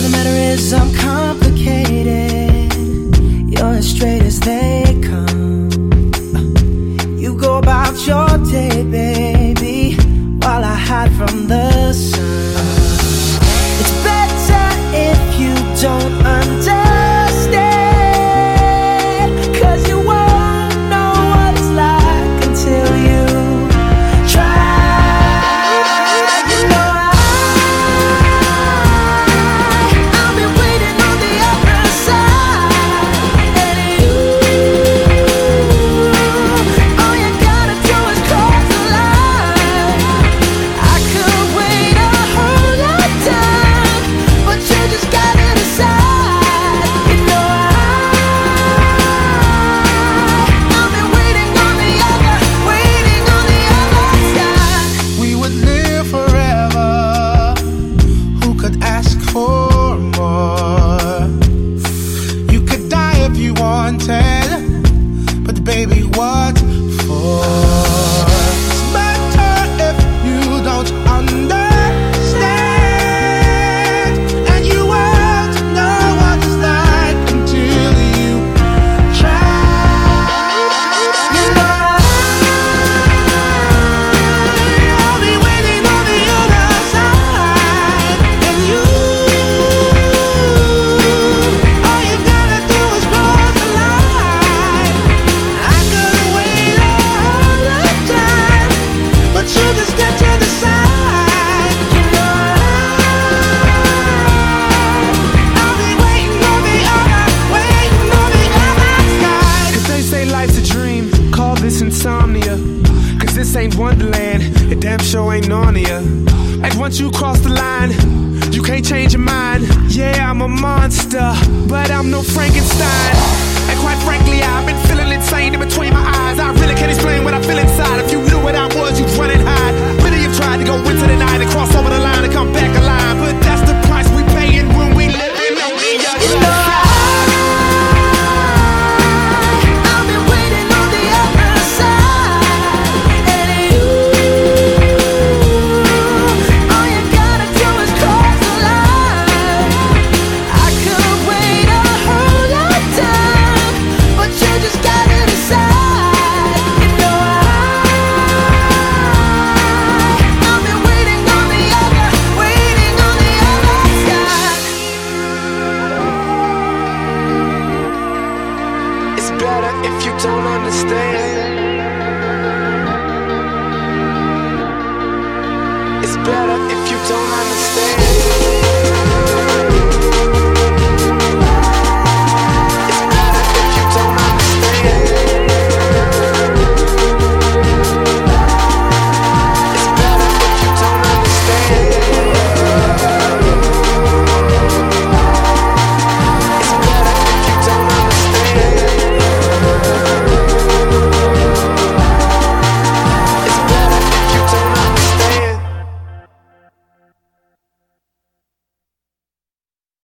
of the matter is, I'm complicated. You're as straight as they come. You go about your day, baby, while I hide from the dream, call this insomnia. Cause this ain't Wonderland, a damn sure ain't Narnia. And once you cross the line, you can't change your mind. Yeah, I'm a monster, but I'm no Frankenstein. And quite frankly, I've been feeling if you don't understand. It's better if you don't understand.